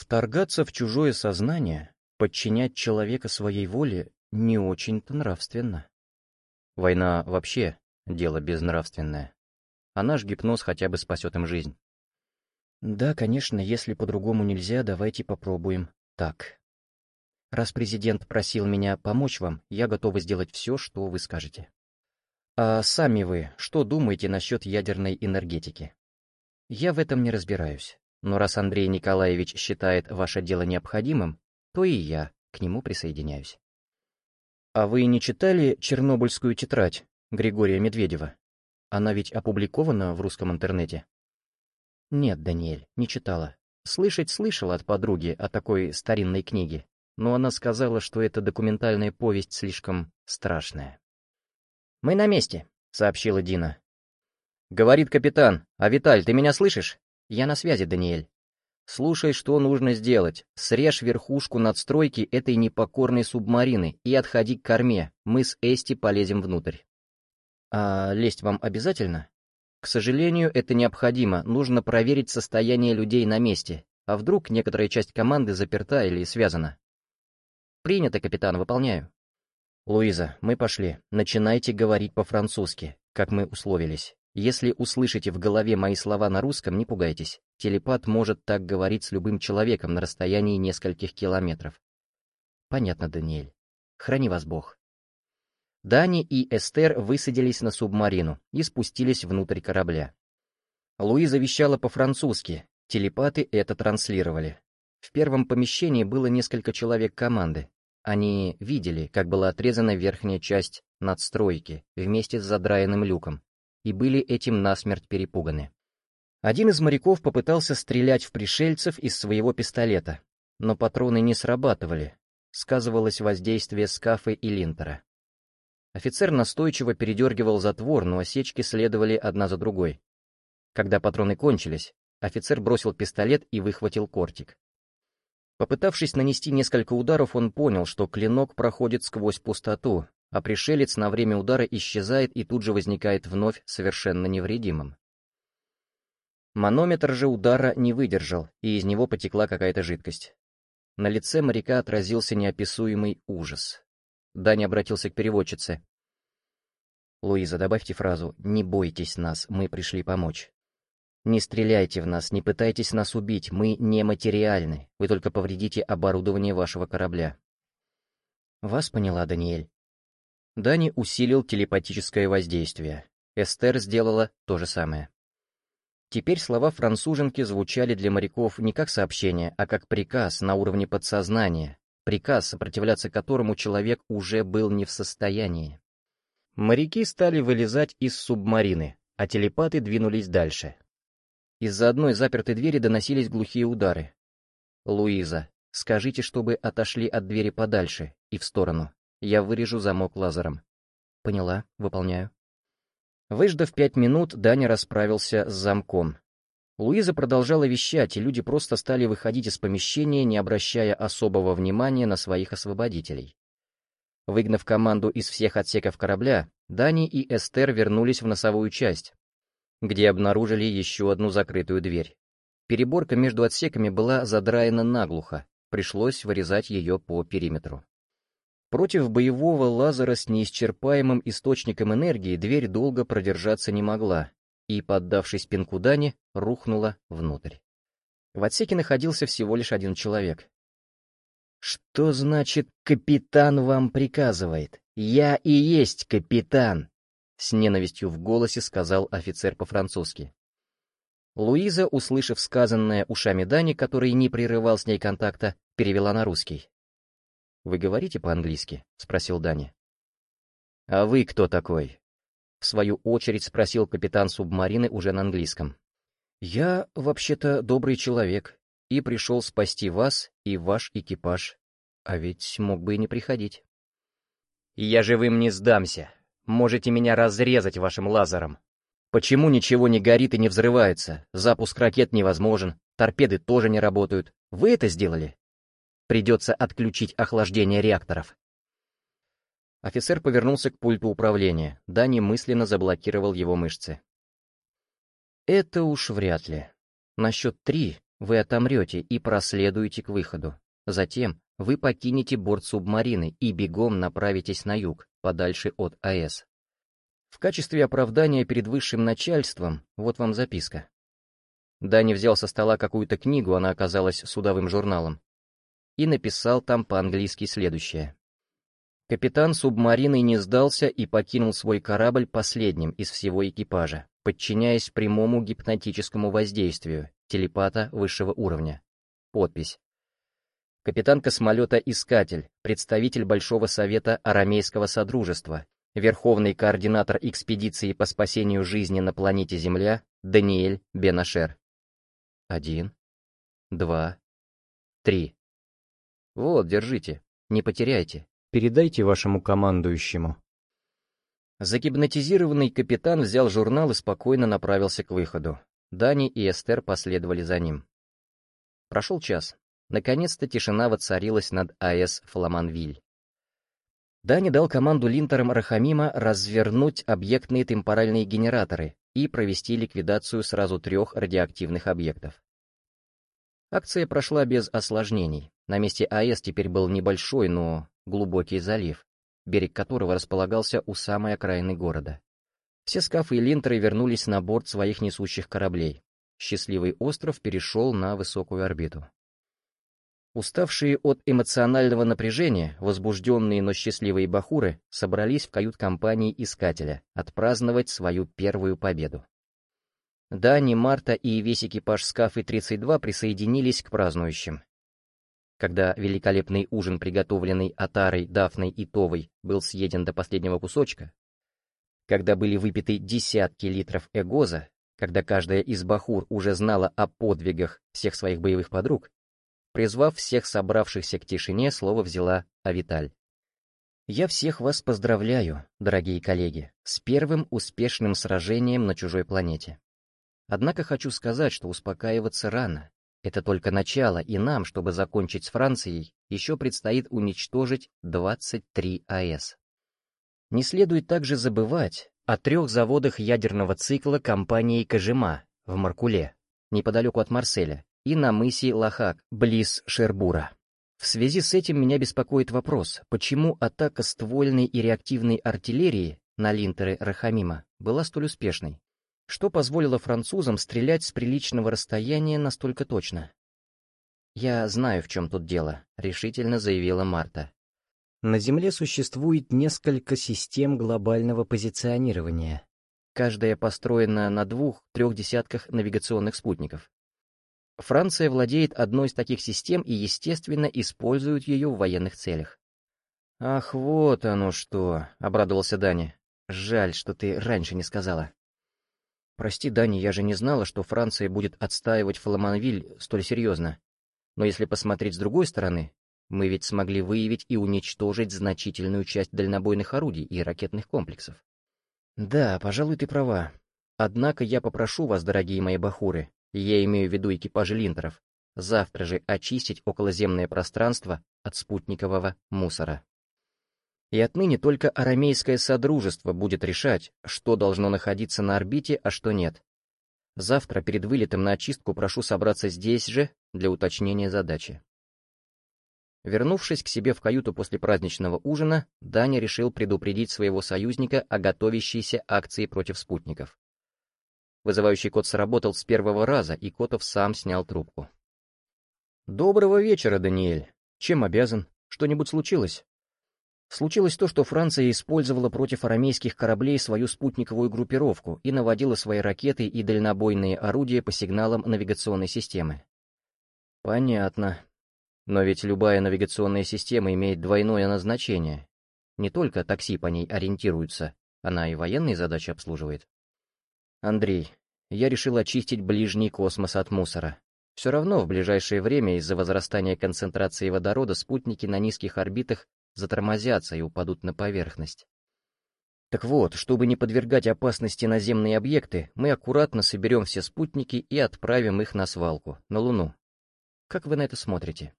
Вторгаться в чужое сознание, подчинять человека своей воле не очень-то нравственно. Война вообще дело безнравственное. А наш гипноз хотя бы спасет им жизнь. Да, конечно, если по-другому нельзя, давайте попробуем так. Раз президент просил меня помочь вам, я готова сделать все, что вы скажете. А сами вы что думаете насчет ядерной энергетики? Я в этом не разбираюсь, но раз Андрей Николаевич считает ваше дело необходимым, то и я к нему присоединяюсь. А вы не читали «Чернобыльскую тетрадь» Григория Медведева? Она ведь опубликована в русском интернете. Нет, Даниэль, не читала. Слышать слышала от подруги о такой старинной книге, но она сказала, что эта документальная повесть слишком страшная. «Мы на месте», — сообщила Дина. «Говорит капитан. А Виталь, ты меня слышишь?» «Я на связи, Даниэль». «Слушай, что нужно сделать. Срежь верхушку надстройки этой непокорной субмарины и отходи к корме. Мы с Эсти полезем внутрь». «А лезть вам обязательно?» «К сожалению, это необходимо. Нужно проверить состояние людей на месте. А вдруг некоторая часть команды заперта или связана?» «Принято, капитан, выполняю». «Луиза, мы пошли. Начинайте говорить по-французски, как мы условились. Если услышите в голове мои слова на русском, не пугайтесь. Телепат может так говорить с любым человеком на расстоянии нескольких километров». «Понятно, Даниэль. Храни вас Бог». Дани и Эстер высадились на субмарину и спустились внутрь корабля. Луиза вещала по-французски, телепаты это транслировали. В первом помещении было несколько человек команды. Они видели, как была отрезана верхняя часть надстройки вместе с задраенным люком, и были этим насмерть перепуганы. Один из моряков попытался стрелять в пришельцев из своего пистолета, но патроны не срабатывали, сказывалось воздействие скафы и линтера. Офицер настойчиво передергивал затвор, но осечки следовали одна за другой. Когда патроны кончились, офицер бросил пистолет и выхватил кортик. Попытавшись нанести несколько ударов, он понял, что клинок проходит сквозь пустоту, а пришелец на время удара исчезает и тут же возникает вновь совершенно невредимым. Манометр же удара не выдержал, и из него потекла какая-то жидкость. На лице моряка отразился неописуемый ужас. Даня обратился к переводчице. «Луиза, добавьте фразу «Не бойтесь нас, мы пришли помочь». Не стреляйте в нас, не пытайтесь нас убить, мы нематериальны, вы только повредите оборудование вашего корабля. Вас поняла, Даниэль. Дани усилил телепатическое воздействие. Эстер сделала то же самое. Теперь слова француженки звучали для моряков не как сообщение, а как приказ на уровне подсознания, приказ, сопротивляться которому человек уже был не в состоянии. Моряки стали вылезать из субмарины, а телепаты двинулись дальше. Из-за одной запертой двери доносились глухие удары. «Луиза, скажите, чтобы отошли от двери подальше и в сторону. Я вырежу замок лазером». «Поняла, выполняю». Выждав пять минут, Даня расправился с замком. Луиза продолжала вещать, и люди просто стали выходить из помещения, не обращая особого внимания на своих освободителей. Выгнав команду из всех отсеков корабля, Дани и Эстер вернулись в носовую часть, где обнаружили еще одну закрытую дверь. Переборка между отсеками была задраена наглухо, пришлось вырезать ее по периметру. Против боевого лазера с неисчерпаемым источником энергии дверь долго продержаться не могла, и, поддавшись пинку Дани, рухнула внутрь. В отсеке находился всего лишь один человек. «Что значит «капитан вам приказывает»? Я и есть капитан!» С ненавистью в голосе сказал офицер по-французски. Луиза, услышав сказанное ушами Дани, который не прерывал с ней контакта, перевела на русский. «Вы говорите по-английски?» — спросил Дани. «А вы кто такой?» В свою очередь спросил капитан субмарины уже на английском. «Я, вообще-то, добрый человек и пришел спасти вас и ваш экипаж, а ведь мог бы и не приходить». «Я живым не сдамся», Можете меня разрезать вашим лазером. Почему ничего не горит и не взрывается? Запуск ракет невозможен, торпеды тоже не работают. Вы это сделали? Придется отключить охлаждение реакторов. Офицер повернулся к пульту управления. Дани мысленно заблокировал его мышцы. Это уж вряд ли. На счет три вы отомрете и проследуете к выходу. Затем вы покинете борт субмарины и бегом направитесь на юг, подальше от АЭС. В качестве оправдания перед высшим начальством вот вам записка. Дани взял со стола какую-то книгу, она оказалась судовым журналом, и написал там по-английски следующее. Капитан субмарины не сдался и покинул свой корабль последним из всего экипажа, подчиняясь прямому гипнотическому воздействию телепата высшего уровня. Подпись. Капитан космолета «Искатель», представитель Большого Совета Арамейского Содружества, верховный координатор экспедиции по спасению жизни на планете Земля Даниэль Бенашер. Один, два, три. Вот, держите, не потеряйте. Передайте вашему командующему. Загипнотизированный капитан взял журнал и спокойно направился к выходу. Дани и Эстер последовали за ним. Прошел час. Наконец-то тишина воцарилась над АЭС Фламанвиль. Дани дал команду линтерам Рахамима развернуть объектные темпоральные генераторы и провести ликвидацию сразу трех радиоактивных объектов. Акция прошла без осложнений. На месте АЭС теперь был небольшой, но глубокий залив, берег которого располагался у самой окраины города. Все скафы и линтеры вернулись на борт своих несущих кораблей. Счастливый остров перешел на высокую орбиту. Уставшие от эмоционального напряжения, возбужденные, но счастливые бахуры собрались в кают-компании Искателя отпраздновать свою первую победу. Дани, Марта и весь экипаж Скафы-32 присоединились к празднующим. Когда великолепный ужин, приготовленный Атарой, Дафной и Товой, был съеден до последнего кусочка, когда были выпиты десятки литров эгоза, когда каждая из бахур уже знала о подвигах всех своих боевых подруг, призвав всех собравшихся к тишине, слово взяла Авиталь. «Я всех вас поздравляю, дорогие коллеги, с первым успешным сражением на чужой планете. Однако хочу сказать, что успокаиваться рано. Это только начало, и нам, чтобы закончить с Францией, еще предстоит уничтожить 23 АЭС. Не следует также забывать о трех заводах ядерного цикла компании Кожима в Маркуле, неподалеку от Марселя, и на мысе Лахак, близ Шербура. В связи с этим меня беспокоит вопрос, почему атака ствольной и реактивной артиллерии на линтеры Рахамима была столь успешной, что позволило французам стрелять с приличного расстояния настолько точно. «Я знаю, в чем тут дело», — решительно заявила Марта. На Земле существует несколько систем глобального позиционирования. Каждая построена на двух-трех десятках навигационных спутников. Франция владеет одной из таких систем и, естественно, использует ее в военных целях. «Ах, вот оно что!» — обрадовался Дани. «Жаль, что ты раньше не сказала». «Прости, Дани, я же не знала, что Франция будет отстаивать Фламанвиль столь серьезно. Но если посмотреть с другой стороны, мы ведь смогли выявить и уничтожить значительную часть дальнобойных орудий и ракетных комплексов». «Да, пожалуй, ты права. Однако я попрошу вас, дорогие мои бахуры, я имею в виду экипажи линтеров, завтра же очистить околоземное пространство от спутникового мусора. И отныне только арамейское содружество будет решать, что должно находиться на орбите, а что нет. Завтра перед вылетом на очистку прошу собраться здесь же для уточнения задачи. Вернувшись к себе в каюту после праздничного ужина, Даня решил предупредить своего союзника о готовящейся акции против спутников. Вызывающий код сработал с первого раза, и Котов сам снял трубку. «Доброго вечера, Даниэль. Чем обязан? Что-нибудь случилось?» Случилось то, что Франция использовала против арамейских кораблей свою спутниковую группировку и наводила свои ракеты и дальнобойные орудия по сигналам навигационной системы. Понятно. Но ведь любая навигационная система имеет двойное назначение. Не только такси по ней ориентируются, она и военные задачи обслуживает. Андрей, я решил очистить ближний космос от мусора. Все равно в ближайшее время из-за возрастания концентрации водорода спутники на низких орбитах затормозятся и упадут на поверхность. Так вот, чтобы не подвергать опасности наземные объекты, мы аккуратно соберем все спутники и отправим их на свалку, на Луну. Как вы на это смотрите?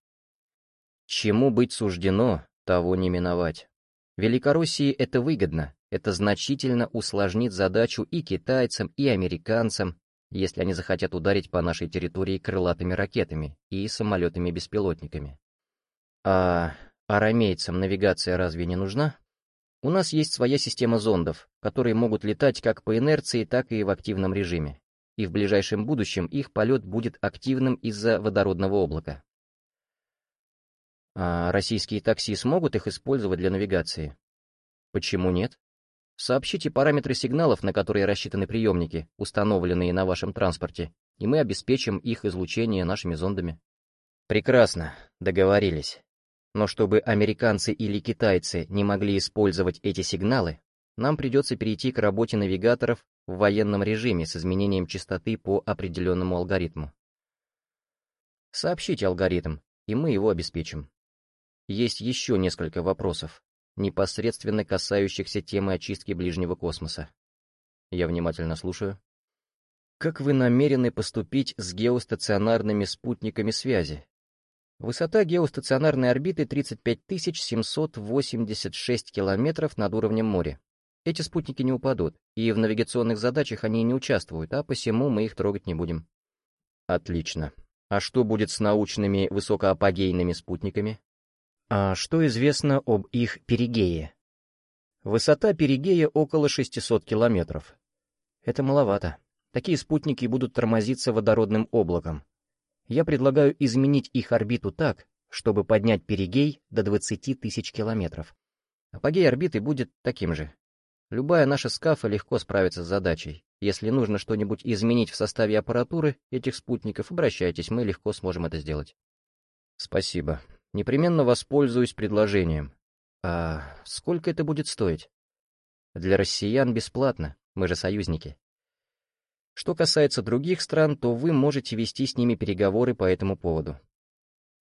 Чему быть суждено, того не миновать. Великороссии это выгодно, это значительно усложнит задачу и китайцам, и американцам, если они захотят ударить по нашей территории крылатыми ракетами и самолетами-беспилотниками. А арамейцам навигация разве не нужна? У нас есть своя система зондов, которые могут летать как по инерции, так и в активном режиме. И в ближайшем будущем их полет будет активным из-за водородного облака. А российские такси смогут их использовать для навигации? Почему нет? Сообщите параметры сигналов, на которые рассчитаны приемники, установленные на вашем транспорте, и мы обеспечим их излучение нашими зондами. Прекрасно, договорились. Но чтобы американцы или китайцы не могли использовать эти сигналы, нам придется перейти к работе навигаторов в военном режиме с изменением частоты по определенному алгоритму. Сообщите алгоритм, и мы его обеспечим. Есть еще несколько вопросов, непосредственно касающихся темы очистки ближнего космоса. Я внимательно слушаю. Как вы намерены поступить с геостационарными спутниками связи? Высота геостационарной орбиты 35 786 километров над уровнем моря. Эти спутники не упадут, и в навигационных задачах они не участвуют, а посему мы их трогать не будем. Отлично. А что будет с научными высокоапогейными спутниками? А что известно об их перигее? Высота перигея около 600 километров. Это маловато. Такие спутники будут тормозиться водородным облаком, я предлагаю изменить их орбиту так, чтобы поднять перигей до 20 тысяч километров. Апогей орбиты будет таким же. Любая наша скафа легко справится с задачей. Если нужно что-нибудь изменить в составе аппаратуры этих спутников, обращайтесь, мы легко сможем это сделать. Спасибо. Непременно воспользуюсь предложением. А сколько это будет стоить? Для россиян бесплатно, мы же союзники. Что касается других стран, то вы можете вести с ними переговоры по этому поводу.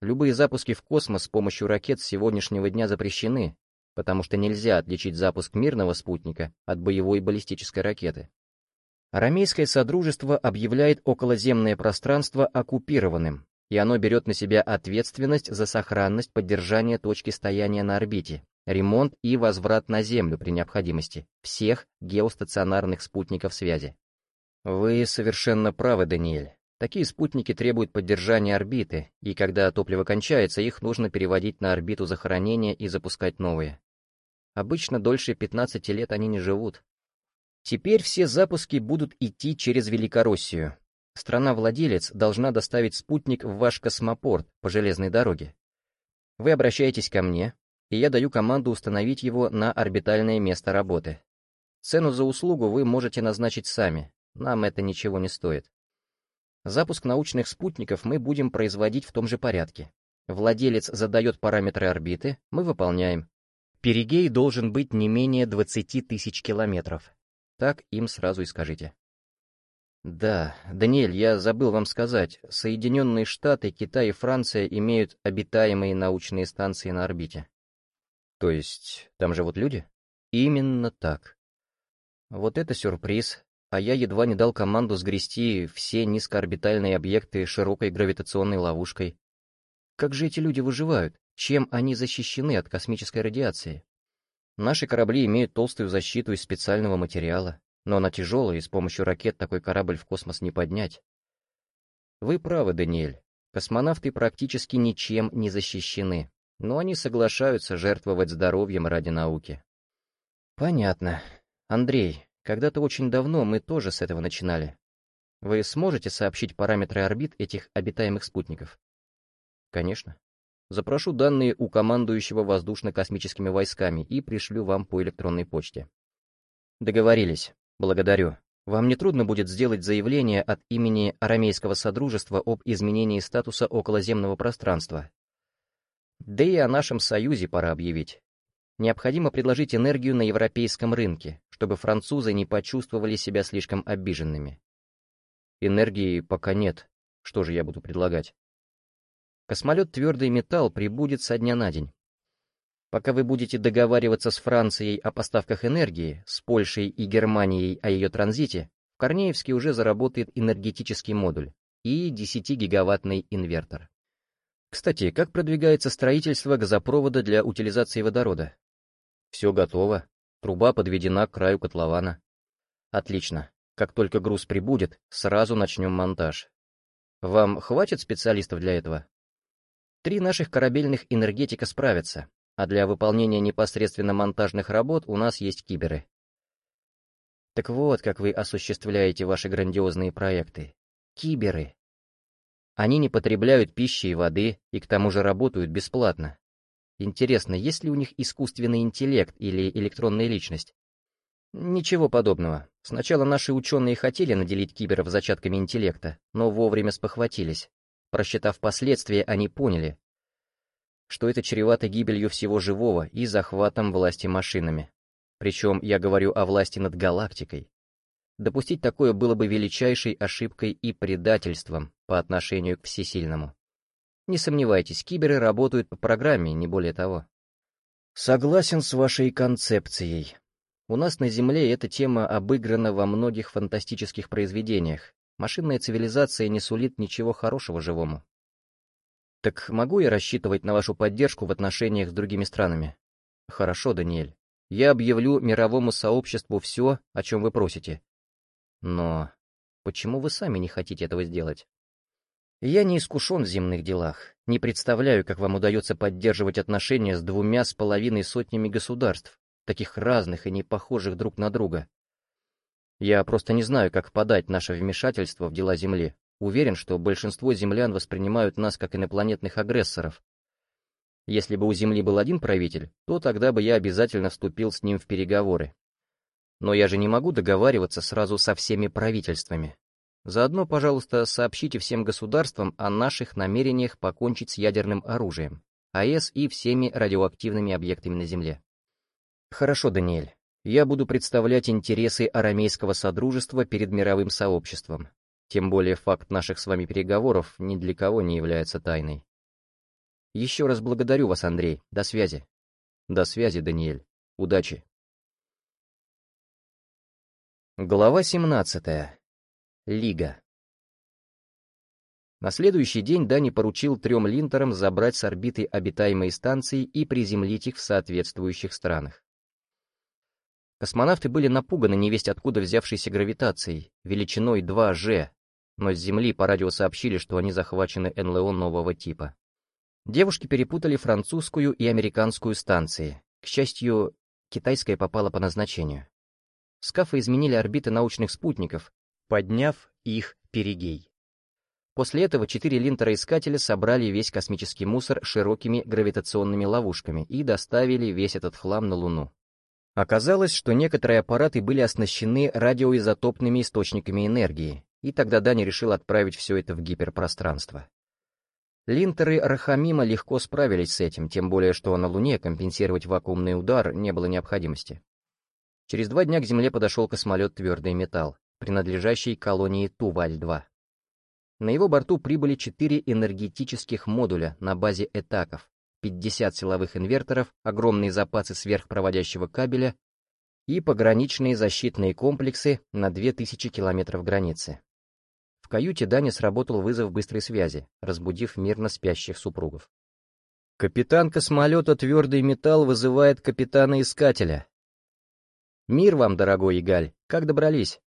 Любые запуски в космос с помощью ракет с сегодняшнего дня запрещены, потому что нельзя отличить запуск мирного спутника от боевой баллистической ракеты. Арамейское Содружество объявляет околоземное пространство оккупированным, и оно берет на себя ответственность за сохранность поддержания точки стояния на орбите, ремонт и возврат на Землю при необходимости всех геостационарных спутников связи. Вы совершенно правы, Даниэль. Такие спутники требуют поддержания орбиты, и когда топливо кончается, их нужно переводить на орбиту захоронения и запускать новые. Обычно дольше 15 лет они не живут. Теперь все запуски будут идти через Великороссию. Страна-владелец должна доставить спутник в ваш космопорт по железной дороге. Вы обращаетесь ко мне, и я даю команду установить его на орбитальное место работы. Цену за услугу вы можете назначить сами, нам это ничего не стоит. Запуск научных спутников мы будем производить в том же порядке. Владелец задает параметры орбиты, мы выполняем. Перигей должен быть не менее 20 тысяч километров. Так им сразу и скажите. Да, Даниэль, я забыл вам сказать, Соединенные Штаты, Китай и Франция имеют обитаемые научные станции на орбите. То есть, там живут люди? Именно так. Вот это сюрприз, а я едва не дал команду сгрести все низкоорбитальные объекты широкой гравитационной ловушкой. Как же эти люди выживают? Чем они защищены от космической радиации? Наши корабли имеют толстую защиту из специального материала, но она тяжелая, и с помощью ракет такой корабль в космос не поднять. Вы правы, Даниэль. Космонавты практически ничем не защищены, но они соглашаются жертвовать здоровьем ради науки. Понятно. Андрей, когда-то очень давно мы тоже с этого начинали. Вы сможете сообщить параметры орбит этих обитаемых спутников? Конечно. Запрошу данные у командующего воздушно-космическими войсками и пришлю вам по электронной почте. Договорились. Благодарю. Вам не трудно будет сделать заявление от имени Арамейского Содружества об изменении статуса околоземного пространства. Да и о нашем союзе пора объявить. Необходимо предложить энергию на европейском рынке, чтобы французы не почувствовали себя слишком обиженными. Энергии пока нет. Что же я буду предлагать? Космолет «Твердый металл» прибудет со дня на день. Пока вы будете договариваться с Францией о поставках энергии, с Польшей и Германией о ее транзите, в Корнеевске уже заработает энергетический модуль и 10-гигаваттный инвертор. Кстати, как продвигается строительство газопровода для утилизации водорода? Все готово. Труба подведена к краю котлована. Отлично. Как только груз прибудет, сразу начнем монтаж. Вам хватит специалистов для этого? Три наших корабельных энергетика справятся, а для выполнения непосредственно монтажных работ у нас есть киберы. Так вот, как вы осуществляете ваши грандиозные проекты. Киберы. Они не потребляют пищи и воды, и к тому же работают бесплатно. Интересно, есть ли у них искусственный интеллект или электронная личность? Ничего подобного. Сначала наши ученые хотели наделить киберов зачатками интеллекта, но вовремя спохватились. Просчитав последствия, они поняли, что это чревато гибелью всего живого и захватом власти машинами. Причем я говорю о власти над галактикой. Допустить такое было бы величайшей ошибкой и предательством по отношению к всесильному. Не сомневайтесь, киберы работают по программе, не более того. Согласен с вашей концепцией. У нас на Земле эта тема обыграна во многих фантастических произведениях. Машинная цивилизация не сулит ничего хорошего живому. Так могу я рассчитывать на вашу поддержку в отношениях с другими странами? Хорошо, Даниэль. Я объявлю мировому сообществу все, о чем вы просите. Но почему вы сами не хотите этого сделать? Я не искушен в земных делах, не представляю, как вам удается поддерживать отношения с двумя с половиной сотнями государств, таких разных и не похожих друг на друга. Я просто не знаю, как подать наше вмешательство в дела Земли. Уверен, что большинство землян воспринимают нас как инопланетных агрессоров. Если бы у Земли был один правитель, то тогда бы я обязательно вступил с ним в переговоры. Но я же не могу договариваться сразу со всеми правительствами. Заодно, пожалуйста, сообщите всем государствам о наших намерениях покончить с ядерным оружием, АЭС и всеми радиоактивными объектами на Земле. Хорошо, Даниэль. Я буду представлять интересы арамейского содружества перед мировым сообществом. Тем более факт наших с вами переговоров ни для кого не является тайной. Еще раз благодарю вас, Андрей. До связи. До связи, Даниэль. Удачи. Глава 17. Лига. На следующий день Дани поручил трем линтерам забрать с орбиты обитаемые станции и приземлить их в соответствующих странах. Космонавты были напуганы невесть откуда взявшейся гравитацией, величиной 2G, но с Земли по радио сообщили, что они захвачены НЛО нового типа. Девушки перепутали французскую и американскую станции. К счастью, китайская попала по назначению. Скафы изменили орбиты научных спутников, подняв их перигей. После этого четыре линтера-искателя собрали весь космический мусор широкими гравитационными ловушками и доставили весь этот хлам на Луну. Оказалось, что некоторые аппараты были оснащены радиоизотопными источниками энергии, и тогда Дани решил отправить все это в гиперпространство. Линтеры Рахамима легко справились с этим, тем более что на Луне компенсировать вакуумный удар не было необходимости. Через два дня к Земле подошел космолет «Твердый металл», принадлежащий колонии Туваль-2. На его борту прибыли четыре энергетических модуля на базе этаков, 50 силовых инверторов, огромные запасы сверхпроводящего кабеля и пограничные защитные комплексы на 2000 километров границы. В каюте Дани сработал вызов быстрой связи, разбудив мирно спящих супругов. «Капитан космолета «Твердый металл» вызывает капитана-искателя». «Мир вам, дорогой Игаль, как добрались?»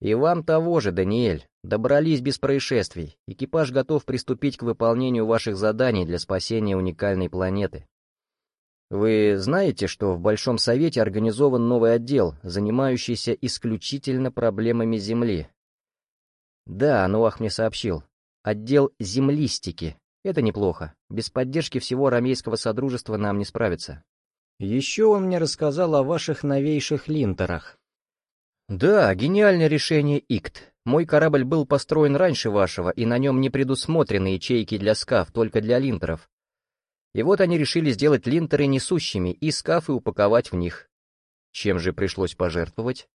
«И вам того же, Даниэль. Добрались без происшествий. Экипаж готов приступить к выполнению ваших заданий для спасения уникальной планеты. Вы знаете, что в Большом Совете организован новый отдел, занимающийся исключительно проблемами Земли? Да, Нуах мне сообщил. Отдел землистики. Это неплохо. Без поддержки всего арамейского содружества нам не справиться. Еще он мне рассказал о ваших новейших линтерах. Да, гениальное решение ИКТ. Мой корабль был построен раньше вашего, и на нем не предусмотрены ячейки для скаф, только для линтеров. И вот они решили сделать линтеры несущими и скафы упаковать в них. Чем же пришлось пожертвовать?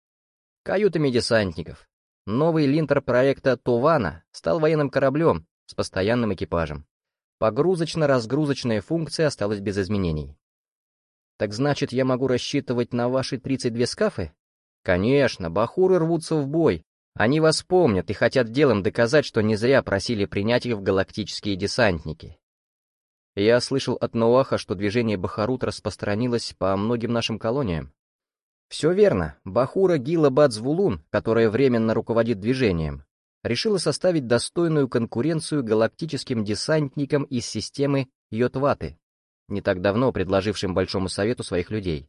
Каютами десантников. Новый линтер проекта «Тувана» стал военным кораблем с постоянным экипажем. Погрузочно-разгрузочная функция осталась без изменений. Так значит, я могу рассчитывать на ваши 32 скафы? Конечно, бахуры рвутся в бой. Они вас помнят и хотят делом доказать, что не зря просили принять их в галактические десантники. Я слышал от Ноаха, что движение Бахарут распространилось по многим нашим колониям. Все верно. Бахура Гила Бадзвулун, которая временно руководит движением, решила составить достойную конкуренцию галактическим десантникам из системы Йотваты, не так давно предложившим Большому Совету своих людей.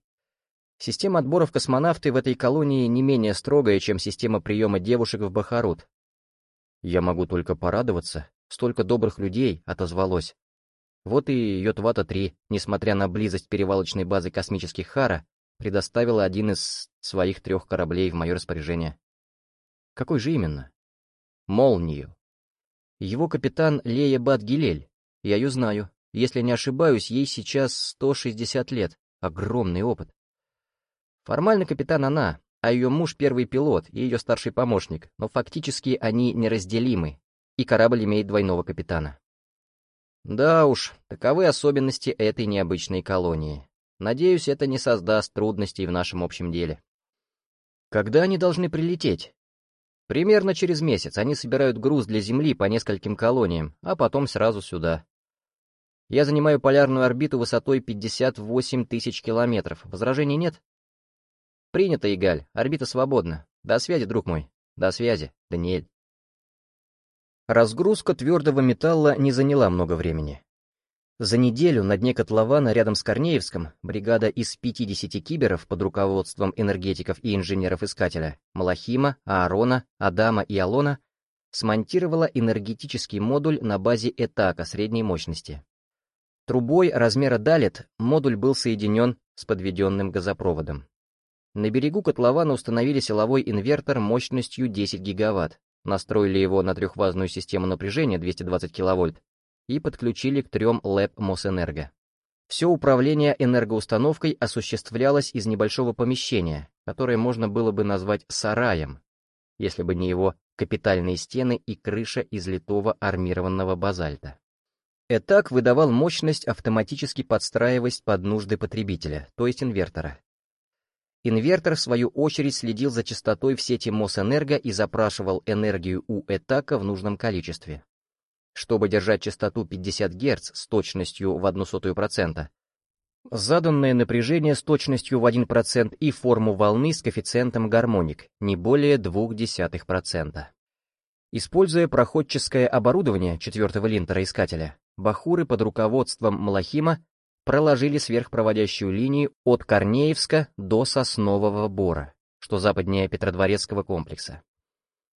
Система отбора в космонавты в этой колонии не менее строгая, чем система приема девушек в Бахарут. Я могу только порадоваться, столько добрых людей отозвалось. Вот и Йотвата-3, несмотря на близость перевалочной базы космических Хара, предоставила один из своих трех кораблей в мое распоряжение. Какой же именно? Молнию. Его капитан Лея Бат-Гилель. Я ее знаю. Если не ошибаюсь, ей сейчас 160 лет. Огромный опыт. Формально капитан она, а ее муж первый пилот и ее старший помощник, но фактически они неразделимы, и корабль имеет двойного капитана. Да уж, таковы особенности этой необычной колонии. Надеюсь, это не создаст трудностей в нашем общем деле. Когда они должны прилететь? Примерно через месяц они собирают груз для Земли по нескольким колониям, а потом сразу сюда. Я занимаю полярную орбиту высотой 58 тысяч километров. Возражений нет? Принято, Игаль. Орбита свободна. До связи, друг мой. До связи, Даниэль. Разгрузка твердого металла не заняла много времени. За неделю на дне котлована рядом с Корнеевском бригада из 50 киберов под руководством энергетиков и инженеров-искателя Малахима, Аарона, Адама и Алона смонтировала энергетический модуль на базе Этака средней мощности. Трубой размера Далет модуль был соединен с подведенным газопроводом. На берегу котлована установили силовой инвертор мощностью 10 гигаватт, настроили его на трехфазную систему напряжения 220 киловольт и подключили к трем ЛЭП Мосэнерго. Все управление энергоустановкой осуществлялось из небольшого помещения, которое можно было бы назвать сараем, если бы не его капитальные стены и крыша из литого армированного базальта. Этак выдавал мощность, автоматически подстраиваясь под нужды потребителя, то есть инвертора. Инвертор, в свою очередь, следил за частотой в сети Мосэнерго и запрашивал энергию у Этака в нужном количестве чтобы держать частоту 50 Гц с точностью в 0,01%, заданное напряжение с точностью в 1% и форму волны с коэффициентом гармоник не более 0,2%. Используя проходческое оборудование четвертого линтера-искателя, бахуры под руководством Малахима проложили сверхпроводящую линию от Корнеевска до Соснового Бора, что западнее Петродворецкого комплекса.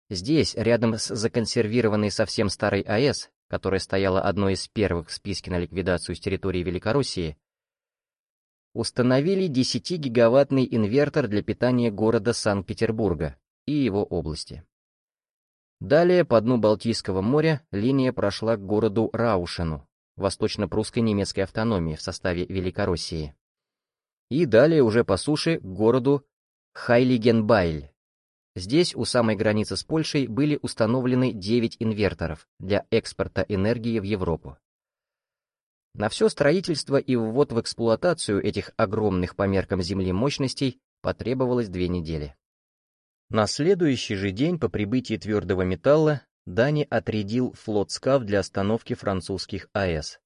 Здесь, рядом с законсервированной совсем старой АЭС, которая стояла одной из первых в списке на ликвидацию с территории Великороссии, установили 10-гигаваттный инвертор для питания города Санкт-Петербурга и его области. Далее по дну Балтийского моря линия прошла к городу Раушену, восточно-прусской немецкой автономии в составе Великороссии. И далее уже по суше к городу Хайлигенбайль, Здесь, у самой границы с Польшей, были установлены 9 инверторов для экспорта энергии в Европу. На все строительство и ввод в эксплуатацию этих огромных по меркам Земли мощностей потребовалось две недели. На следующий же день по прибытии твердого металла Дани отрядил флот СКАФ для остановки французских АЭС.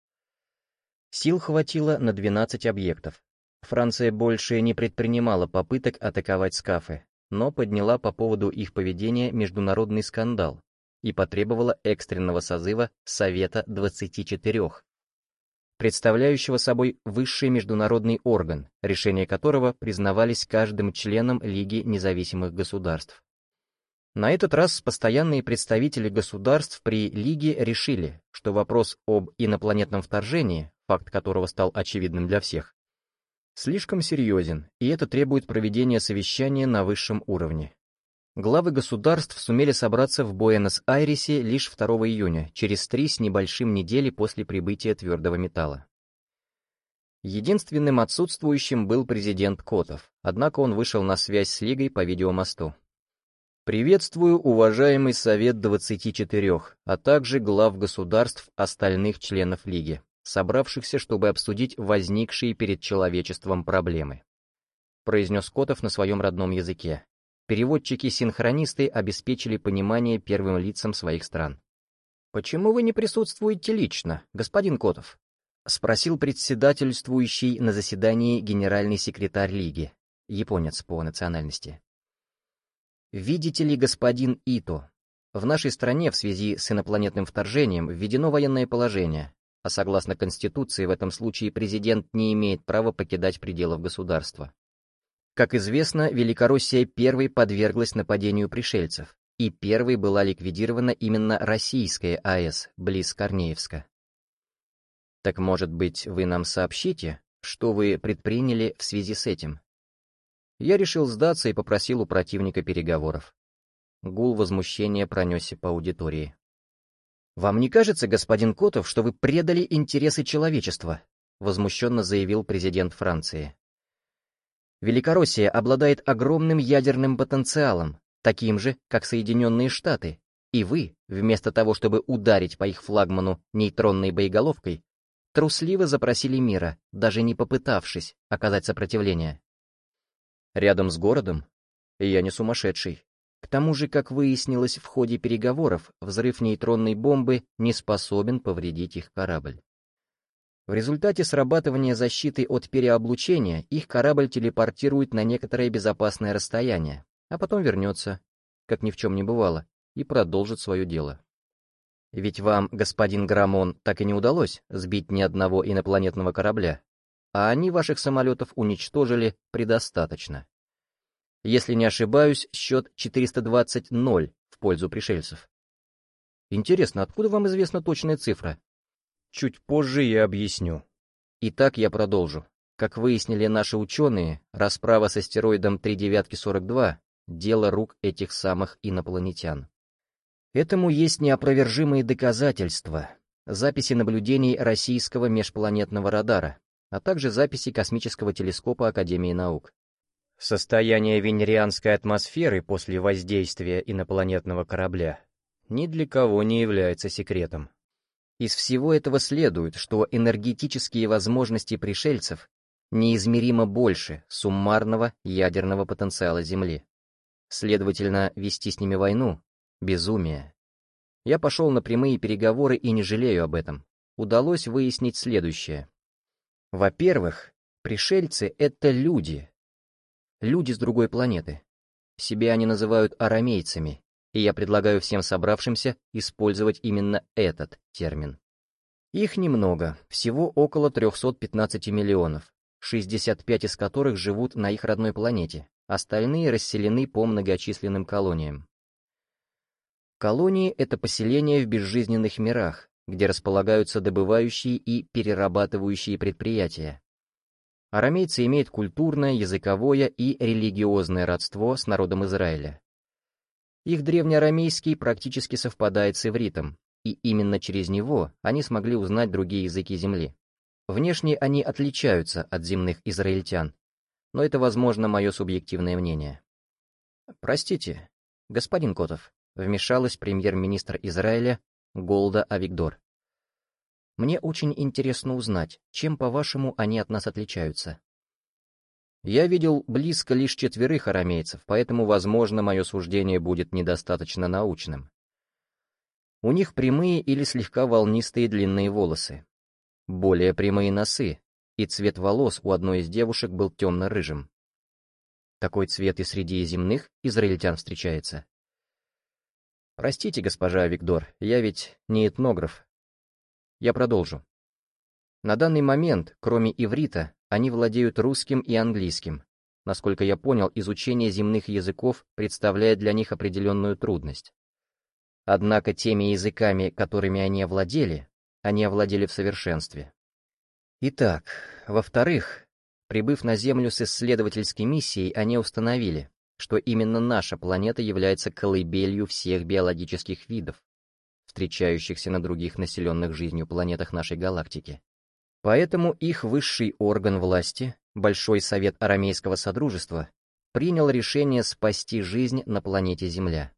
Сил хватило на 12 объектов. Франция больше не предпринимала попыток атаковать СКАФы, но подняла по поводу их поведения международный скандал и потребовала экстренного созыва Совета 24, представляющего собой высший международный орган, решения которого признавались каждым членом Лиги независимых государств. На этот раз постоянные представители государств при Лиге решили, что вопрос об инопланетном вторжении, факт которого стал очевидным для всех, слишком серьезен, и это требует проведения совещания на высшем уровне. Главы государств сумели собраться в Буэнос-Айресе лишь 2 июня, через три с небольшим недели после прибытия твердого металла. Единственным отсутствующим был президент Котов, однако он вышел на связь с Лигой по видеомосту. «Приветствую уважаемый Совет 24, а также глав государств остальных членов Лиги собравшихся, чтобы обсудить возникшие перед человечеством проблемы. Произнес Котов на своем родном языке. Переводчики-синхронисты обеспечили понимание первым лицам своих стран. «Почему вы не присутствуете лично, господин Котов?» — спросил председательствующий на заседании генеральный секретарь Лиги. японец по национальности. Видите ли, господин Ито, в нашей стране в связи с инопланетным вторжением введено военное положение, а согласно Конституции в этом случае президент не имеет права покидать пределов государства. Как известно, Великороссия первой подверглась нападению пришельцев, и первой была ликвидирована именно российская АЭС близ Корнеевска. Так может быть, вы нам сообщите, что вы предприняли в связи с этим? Я решил сдаться и попросил у противника переговоров. Гул возмущения пронесся по аудитории. «Вам не кажется, господин Котов, что вы предали интересы человечества?» возмущенно заявил президент Франции. Великороссия обладает огромным ядерным потенциалом, таким же, как Соединенные Штаты, и вы, вместо того, чтобы ударить по их флагману нейтронной боеголовкой, трусливо запросили мира, даже не попытавшись оказать сопротивление. Рядом с городом? Я не сумасшедший. К тому же, как выяснилось в ходе переговоров, взрыв нейтронной бомбы не способен повредить их корабль. В результате срабатывания защиты от переоблучения их корабль телепортирует на некоторое безопасное расстояние, а потом вернется, как ни в чем не бывало, и продолжит свое дело. Ведь вам, господин Грамон, так и не удалось сбить ни одного инопланетного корабля, а они ваших самолетов уничтожили предостаточно. Если не ошибаюсь, счет 420-0 в пользу пришельцев. Интересно, откуда вам известна точная цифра? Чуть позже я объясню. Итак, я продолжу. Как выяснили наши ученые, расправа с астероидом 3942 — дело рук этих самых инопланетян. Этому есть неопровержимые доказательства. Записи наблюдений российского межпланетного радара, а также записи космического телескопа Академии наук. Состояние венерианской атмосферы после воздействия инопланетного корабля ни для кого не является секретом. Из всего этого следует, что энергетические возможности пришельцев неизмеримо больше суммарного ядерного потенциала Земли. Следовательно, вести с ними войну Безумие. Я пошел на прямые переговоры и не жалею об этом. Удалось выяснить следующее. Во-первых, пришельцы — это люди. Люди с другой планеты. Себя они называют арамейцами, и я предлагаю всем собравшимся использовать именно этот термин. Их немного, всего около 315 миллионов, 65 из которых живут на их родной планете, остальные расселены по многочисленным колониям. Колонии — это поселения в безжизненных мирах, где располагаются добывающие и перерабатывающие предприятия. Арамейцы имеют культурное, языковое и религиозное родство с народом Израиля. Их древнеарамейский практически совпадает с ивритом, и именно через него они смогли узнать другие языки Земли. Внешне они отличаются от земных израильтян, но это, возможно, мое субъективное мнение. Простите, господин Котов, вмешалась премьер-министр Израиля Голда Авигдор. Мне очень интересно узнать, чем, по-вашему, они от нас отличаются. Я видел близко лишь четверых арамейцев, поэтому, возможно, мое суждение будет недостаточно научным. У них прямые или слегка волнистые длинные волосы, более прямые носы, и цвет волос у одной из девушек был темно-рыжим. Такой цвет и среди земных израильтян встречается. Простите, госпожа Виктор, я ведь не этнограф. Я продолжу. На данный момент, кроме иврита, они владеют русским и английским. Насколько я понял, изучение земных языков представляет для них определенную трудность. Однако теми языками, которыми они овладели, они овладели в совершенстве. Итак, во-вторых, прибыв на Землю с исследовательской миссией, они установили, что именно наша планета является колыбелью всех биологических видов, встречающихся на других населенных жизнью планетах нашей галактики. Поэтому их высший орган власти, Большой Совет Арамейского Содружества, принял решение спасти жизнь на планете Земля.